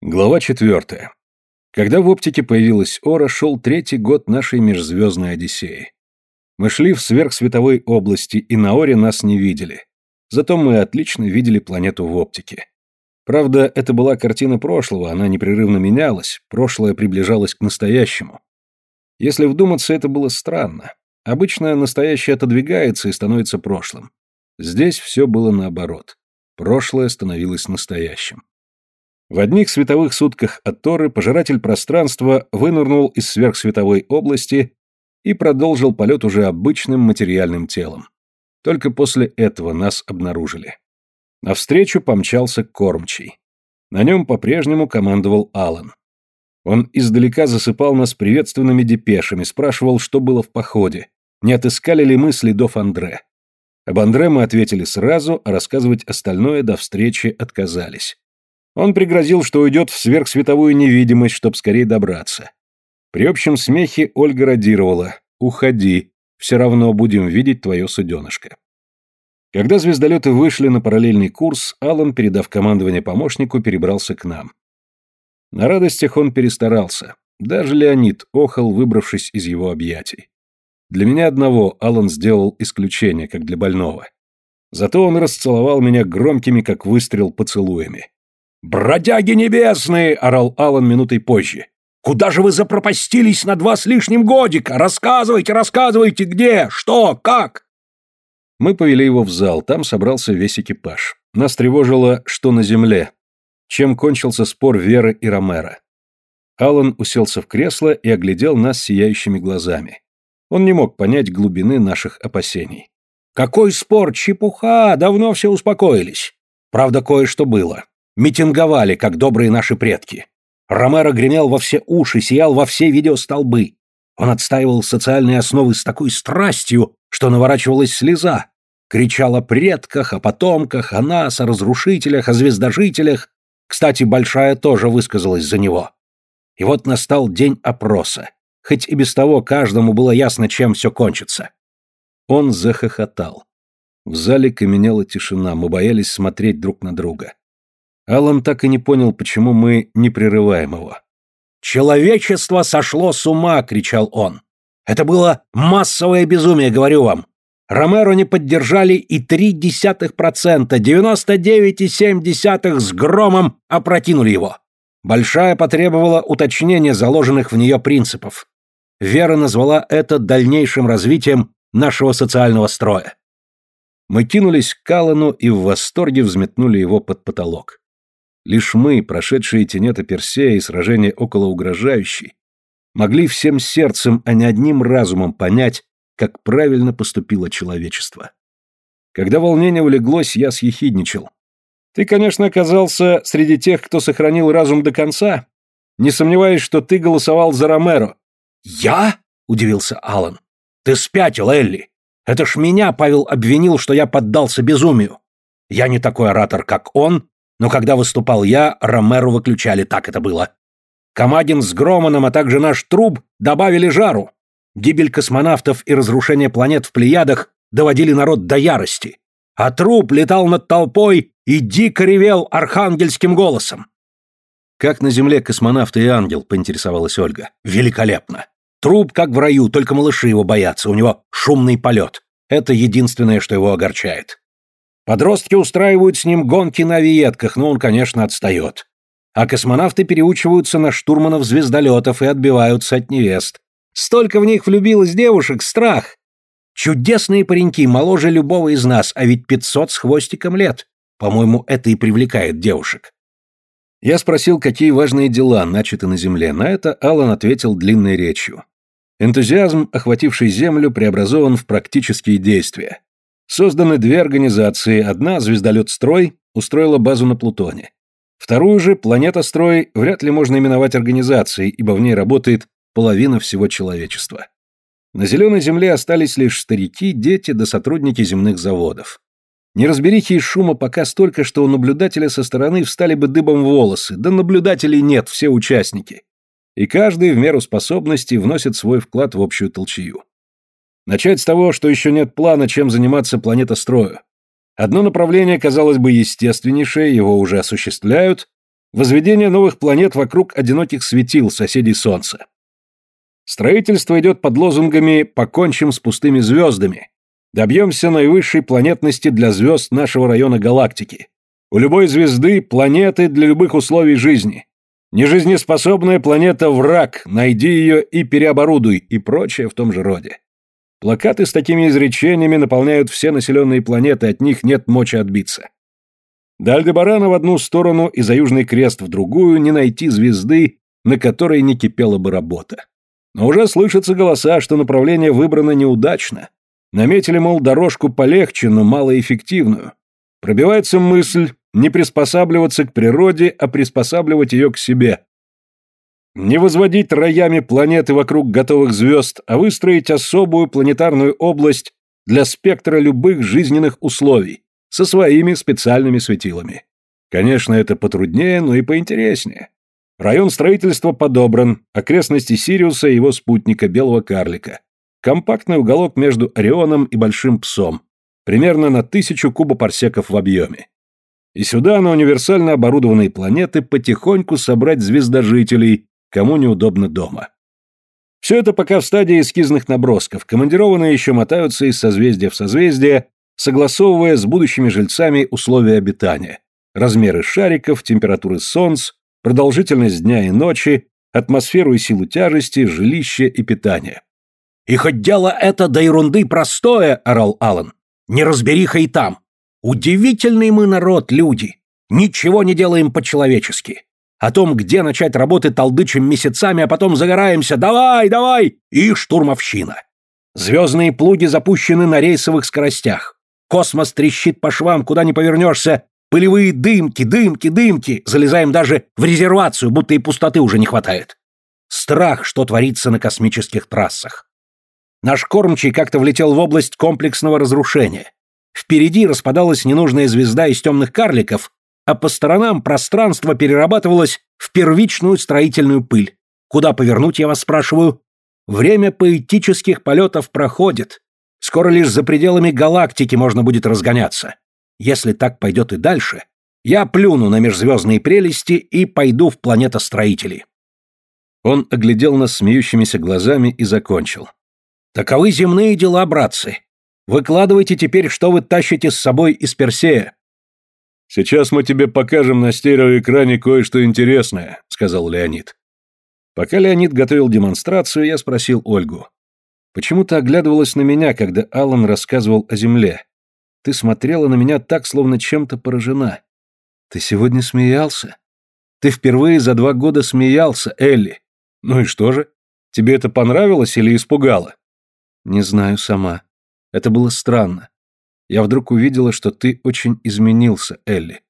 Глава четвертая. Когда в оптике появилась Ора, шел третий год нашей межзвездной Одиссеи. Мы шли в сверхсветовой области, и на Оре нас не видели. Зато мы отлично видели планету в оптике. Правда, это была картина прошлого, она непрерывно менялась, прошлое приближалось к настоящему. Если вдуматься, это было странно. Обычно настоящее отодвигается и становится прошлым. Здесь все было наоборот. Прошлое становилось настоящим. В одних световых сутках от Торы пожиратель пространства вынырнул из сверхсветовой области и продолжил полет уже обычным материальным телом. Только после этого нас обнаружили. Навстречу помчался кормчий. На нем по-прежнему командовал Алан. Он издалека засыпал нас приветственными депешами, спрашивал, что было в походе, не отыскали ли мы следов Андре. Об Андре мы ответили сразу, а рассказывать остальное до встречи отказались. Он пригрозил, что уйдет в сверхсветовую невидимость, чтобы скорее добраться. При общем смехе Ольга радировала «Уходи, все равно будем видеть твое суденышко». Когда звездолеты вышли на параллельный курс, Алан, передав командование помощнику, перебрался к нам. На радостях он перестарался. Даже Леонид охал, выбравшись из его объятий. Для меня одного Алан сделал исключение, как для больного. Зато он расцеловал меня громкими, как выстрел, поцелуями. «Бродяги небесные!» — орал Алан минутой позже. «Куда же вы запропастились на два с лишним годика? Рассказывайте, рассказывайте, где, что, как!» Мы повели его в зал, там собрался весь экипаж. Нас тревожило, что на земле. Чем кончился спор Веры и Ромера. Алан уселся в кресло и оглядел нас сияющими глазами. Он не мог понять глубины наших опасений. «Какой спор, чепуха! Давно все успокоились. Правда, кое-что было. Митинговали, как добрые наши предки. Ромеро гремел во все уши, сиял во все видеостолбы. Он отстаивал социальные основы с такой страстью, что наворачивалась слеза. Кричал о предках, о потомках, о нас, о разрушителях, о звездожителях. Кстати, Большая тоже высказалась за него. И вот настал день опроса. Хоть и без того каждому было ясно, чем все кончится. Он захохотал. В зале каменела тишина, мы боялись смотреть друг на друга. Алан так и не понял, почему мы не прерываем его. «Человечество сошло с ума!» — кричал он. «Это было массовое безумие, говорю вам. Ромеро не поддержали и три десятых процента, девяносто девять и семь десятых с громом опрокинули его. Большая потребовала уточнения заложенных в нее принципов. Вера назвала это дальнейшим развитием нашего социального строя. Мы кинулись к Калану и в восторге взметнули его под потолок. Лишь мы, прошедшие тенета Персея и сражения около угрожающей, могли всем сердцем, а не одним разумом понять, как правильно поступило человечество. Когда волнение улеглось, я съехидничал. Ты, конечно, оказался среди тех, кто сохранил разум до конца. Не сомневаюсь, что ты голосовал за Ромеро. Я? удивился Алан. Ты спятил, Элли. Это ж меня Павел обвинил, что я поддался безумию. Я не такой оратор, как он, но когда выступал я, Ромеру выключали, так это было. Камадин с Громаном, а также наш труп добавили жару. Гибель космонавтов и разрушение планет в Плеядах доводили народ до ярости. А труп летал над толпой и дико ревел архангельским голосом. «Как на Земле космонавт и ангел?» — поинтересовалась Ольга. «Великолепно. Труп как в раю, только малыши его боятся, у него шумный полет. Это единственное, что его огорчает. Подростки устраивают с ним гонки на авиетках, но он, конечно, отстает. А космонавты переучиваются на штурманов звездолетов и отбиваются от невест. Столько в них влюбилось девушек, страх. Чудесные пареньки, моложе любого из нас, а ведь пятьсот с хвостиком лет. По-моему, это и привлекает девушек. Я спросил, какие важные дела начаты на Земле. На это Алан ответил длинной речью. Энтузиазм, охвативший Землю, преобразован в практические действия. Созданы две организации. Одна, звездолет-строй, устроила базу на Плутоне. Вторую же, планета-строй, вряд ли можно именовать организацией, ибо в ней работает половина всего человечества. На зеленой земле остались лишь старики, дети да сотрудники земных заводов. Неразберихи и шума пока столько, что у наблюдателя со стороны встали бы дыбом волосы, да наблюдателей нет, все участники. И каждый в меру способностей вносит свой вклад в общую толчью. Начать с того, что еще нет плана, чем заниматься планетострою. Одно направление, казалось бы, естественнейшее, его уже осуществляют, возведение новых планет вокруг одиноких светил, соседей Солнца. Строительство идет под лозунгами «покончим с пустыми звездами», «добьемся наивысшей планетности для звезд нашего района галактики», «у любой звезды планеты для любых условий жизни», «нежизнеспособная планета – враг, найди ее и переоборудуй» и прочее в том же роде. Плакаты с такими изречениями наполняют все населенные планеты, от них нет мочи отбиться. До Альдебарана в одну сторону и за Южный Крест в другую не найти звезды, на которой не кипела бы работа. Но уже слышатся голоса, что направление выбрано неудачно. Наметили, мол, дорожку полегче, но малоэффективную. Пробивается мысль не приспосабливаться к природе, а приспосабливать ее к себе. Не возводить роями планеты вокруг готовых звезд, а выстроить особую планетарную область для спектра любых жизненных условий, со своими специальными светилами. Конечно, это потруднее, но и поинтереснее. Район строительства подобран, окрестности Сириуса и его спутника, Белого Карлика. Компактный уголок между Орионом и Большим Псом, примерно на тысячу кубопарсеков в объеме. И сюда, на универсально оборудованные планеты, потихоньку собрать звездожителей, кому неудобно дома. Все это пока в стадии эскизных набросков, командированные еще мотаются из созвездия в созвездие, согласовывая с будущими жильцами условия обитания, размеры шариков, температуры солнц, продолжительность дня и ночи, атмосферу и силу тяжести, жилище и питание. «И хоть дело это до ерунды простое», — орал Алан, — «не разбериха и там. Удивительный мы народ, люди. Ничего не делаем по-человечески. О том, где начать работы, толдычим месяцами, а потом загораемся. Давай, давай! И штурмовщина. Звездные плуги запущены на рейсовых скоростях. Космос трещит по швам, куда не повернешься, Пылевые дымки, дымки, дымки. Залезаем даже в резервацию, будто и пустоты уже не хватает. Страх, что творится на космических трассах. Наш кормчий как-то влетел в область комплексного разрушения. Впереди распадалась ненужная звезда из темных карликов, а по сторонам пространство перерабатывалось в первичную строительную пыль. Куда повернуть, я вас спрашиваю? Время поэтических полетов проходит. Скоро лишь за пределами галактики можно будет разгоняться. Если так пойдет и дальше, я плюну на межзвездные прелести и пойду в планетостроители. Он оглядел нас смеющимися глазами и закончил. Таковы земные дела, братцы. Выкладывайте теперь, что вы тащите с собой из Персея. Сейчас мы тебе покажем на стереоэкране кое-что интересное, сказал Леонид. Пока Леонид готовил демонстрацию, я спросил Ольгу. Почему ты оглядывалась на меня, когда Алан рассказывал о земле? Ты смотрела на меня так, словно чем-то поражена. Ты сегодня смеялся? Ты впервые за два года смеялся, Элли. Ну и что же? Тебе это понравилось или испугало? Не знаю сама. Это было странно. Я вдруг увидела, что ты очень изменился, Элли.